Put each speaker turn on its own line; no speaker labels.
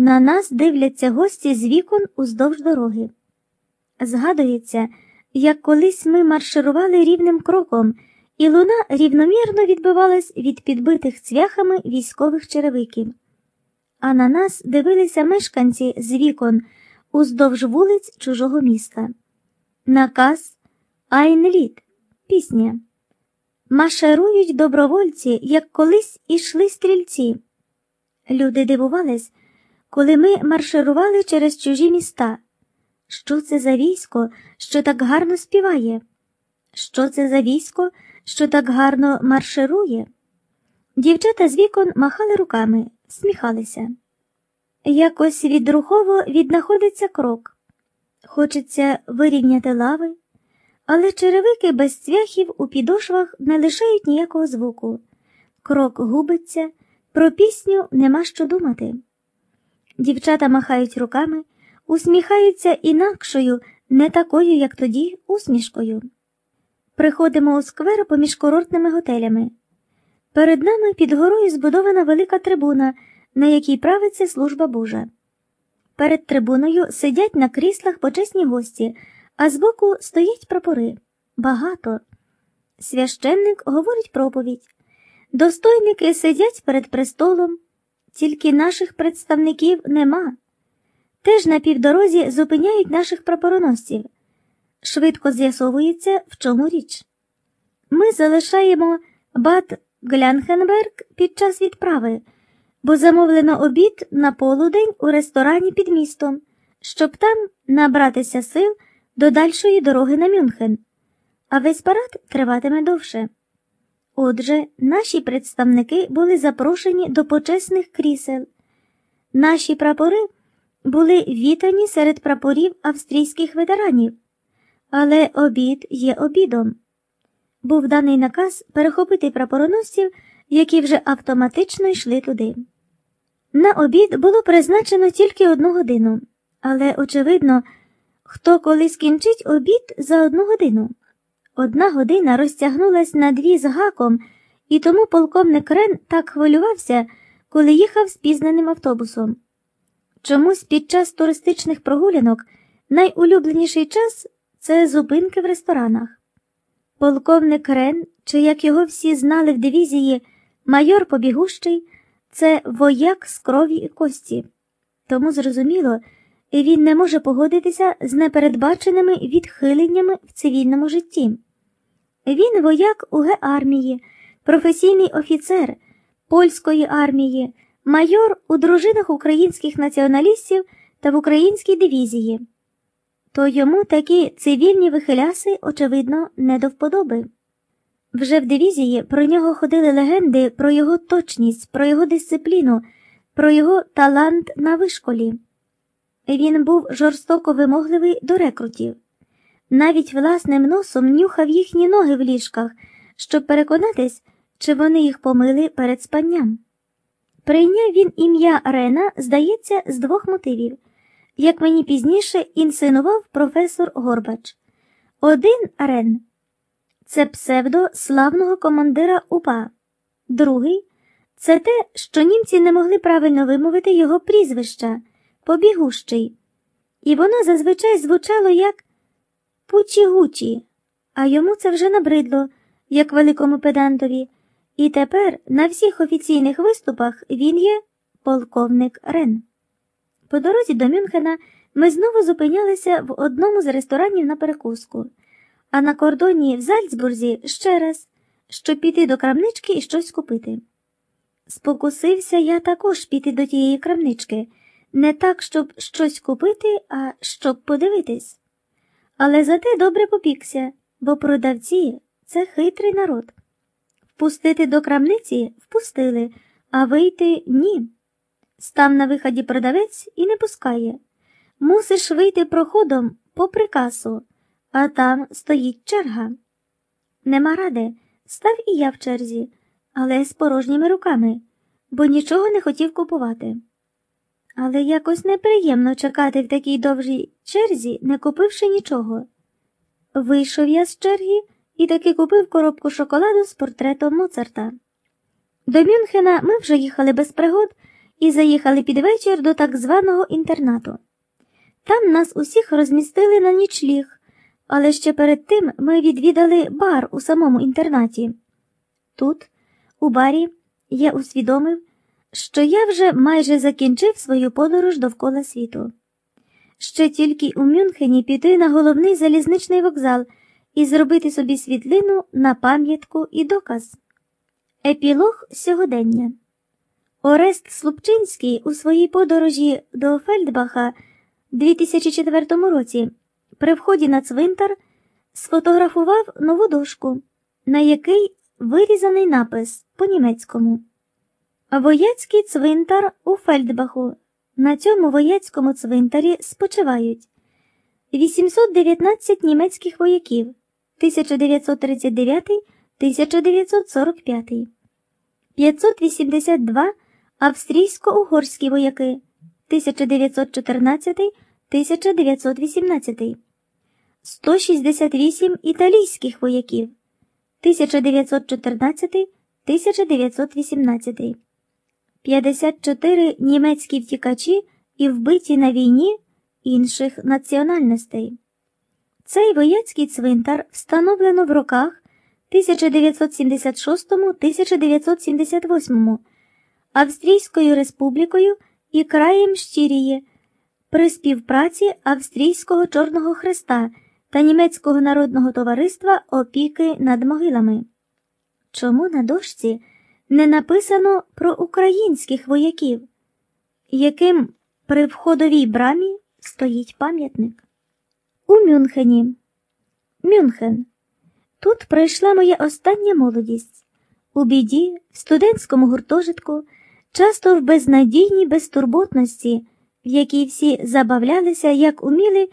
На нас дивляться гості з вікон уздовж дороги. Згадується, як колись ми марширували рівним кроком, і луна рівномірно відбивалась від підбитих цвяхами військових черевиків. А на нас дивилися мешканці з вікон уздовж вулиць чужого міста. Наказ Айнліт. Пісня. Машарують добровольці, як колись ішли стрільці. Люди дивувались, коли ми марширували через чужі міста. Що це за військо, що так гарно співає? Що це за військо, що так гарно марширує? Дівчата з вікон махали руками, сміхалися. Якось відрухово віднаходиться крок. Хочеться вирівняти лави, але черевики без цвяхів у підошвах не лишають ніякого звуку. Крок губиться, про пісню нема що думати. Дівчата махають руками, усміхаються інакшою, не такою, як тоді, усмішкою. Приходимо у сквер поміж курортними готелями. Перед нами під горою збудована велика трибуна, на якій правиться служба Божа. Перед трибуною сидять на кріслах почесні гості, а збоку стоять прапори. Багато. Священник говорить проповідь. Достойники сидять перед престолом, тільки наших представників нема. Теж на півдорозі зупиняють наших прапороносців. Швидко з'ясовується, в чому річ. Ми залишаємо Бад Глянхенберг під час відправи, бо замовлено обід на полудень у ресторані під містом, щоб там набратися сил до дальшої дороги на Мюнхен, а весь парад триватиме довше. Отже, наші представники були запрошені до почесних крісел. Наші прапори були вітані серед прапорів австрійських ветеранів, але обід є обідом. Був даний наказ перехопити прапороносців, які вже автоматично йшли туди. На обід було призначено тільки одну годину, але, очевидно, хто коли скінчить обід за одну годину. Одна година розтягнулась на дві з гаком, і тому полковник Рен так хвилювався, коли їхав спізнаним автобусом. Чомусь під час туристичних прогулянок найулюбленіший час це зупинки в ресторанах. Полковник Рен, чи як його всі знали в дивізії, майор Побігущий, це вояк з крові і кості. Тому зрозуміло, він не може погодитися з непередбаченими відхиленнями в цивільному житті. Він вояк УГ армії, професійний офіцер польської армії, майор у дружинах українських націоналістів та в українській дивізії. То йому такі цивільні вихиляси, очевидно, не до вподоби. Вже в дивізії про нього ходили легенди про його точність, про його дисципліну, про його талант на вишколі. Він був жорстоко вимогливий до рекрутів, навіть власним носом нюхав їхні ноги в ліжках, щоб переконатись, чи вони їх помили перед спанням. Прийняв він ім'я Рена, здається, з двох мотивів, як мені пізніше інсинував професор Горбач. Один Рен це псевдо славного командира УПА, другий це те, що німці не могли правильно вимовити його прізвища побігущий, і воно зазвичай звучало як Пучі-гучі, а йому це вже набридло, як великому педантові, і тепер на всіх офіційних виступах він є полковник Рен. По дорозі до Мюнхена ми знову зупинялися в одному з ресторанів на перекуску, а на кордоні в Зальцбурзі ще раз, щоб піти до крамнички і щось купити. Спокусився я також піти до тієї крамнички не так, щоб щось купити, а щоб подивитись. Але зате добре попікся, бо продавці це хитрий народ. Впустити до крамниці впустили, а вийти ні. Став на виході продавець і не пускає. Мусиш вийти проходом по прикасу, а там стоїть черга. Нема ради, став і я в черзі, але з порожніми руками, бо нічого не хотів купувати. Але якось неприємно чекати в такій довжій черзі, не купивши нічого. Вийшов я з черги і таки купив коробку шоколаду з портретом Моцарта. До Мюнхена ми вже їхали без пригод і заїхали під вечір до так званого інтернату. Там нас усіх розмістили на нічліг, але ще перед тим ми відвідали бар у самому інтернаті. Тут, у барі, я усвідомив, що я вже майже закінчив свою подорож довкола світу. Ще тільки у Мюнхені піти на головний залізничний вокзал і зробити собі світлину на пам'ятку і доказ. Епілог сьогодення. Орест Слупчинський у своїй подорожі до Фельдбаха 2004 році при вході на цвинтар сфотографував нову дошку, на який вирізаний напис по-німецькому. Вояцький цвинтар у Фельдбаху. На цьому вояцькому цвинтарі спочивають. 819 німецьких вояків. 1939-1945, 582 австрійсько-угорські вояки. 1914-1918, 168 італійських вояків. 1914-1918. 54 німецькі втікачі і вбиті на війні інших національностей. Цей вояцький цвинтар встановлено в роках 1976-1978 Австрійською республікою і краєм Щиріє при співпраці Австрійського Чорного Хреста та Німецького народного товариства опіки над могилами. Чому на дошці? Не написано про українських вояків, яким при входовій брамі стоїть пам'ятник. У Мюнхені. Мюнхен. Тут пройшла моя остання молодість. У біді, в студентському гуртожитку, часто в безнадійній безтурботності, в якій всі забавлялися, як уміли